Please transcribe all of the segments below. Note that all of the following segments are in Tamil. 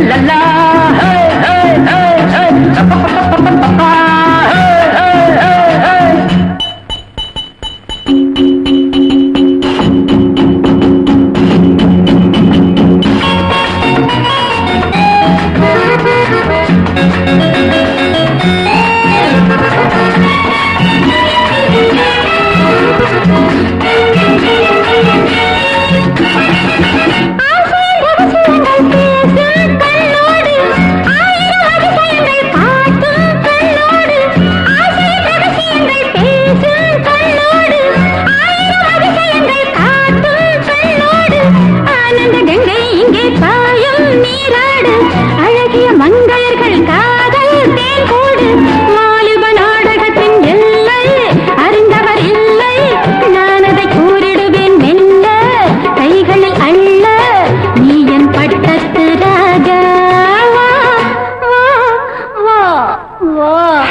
لا لا هاي هاي هاي Thank you. அழகிய மங்கையர்கள் காதல் தேன் கூடு வாலிப நாடகத்தின் எல்லை அறிந்தவர் இல்லை நான் அதை கூறிடுவேன் மெல்ல கைகளில் அள்ள நீ என் பட்டத்து ராஜா.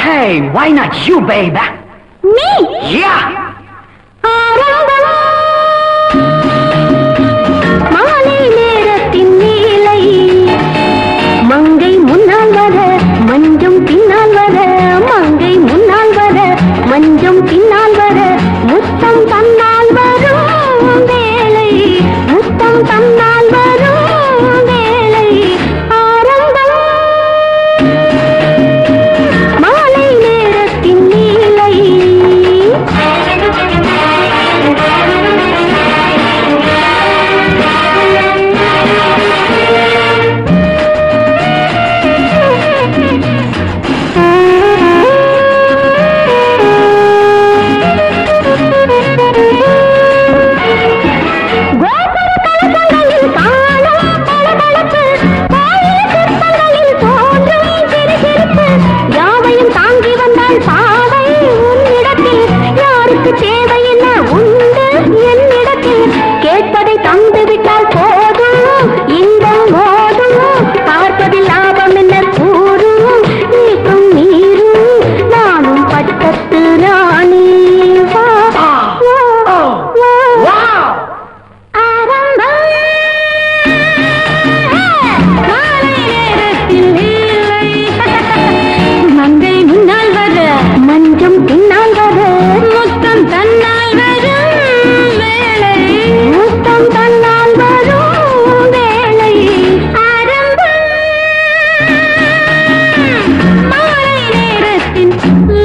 Hey, why not you, baby? நீ Yeah! tâm tâm trong tiếng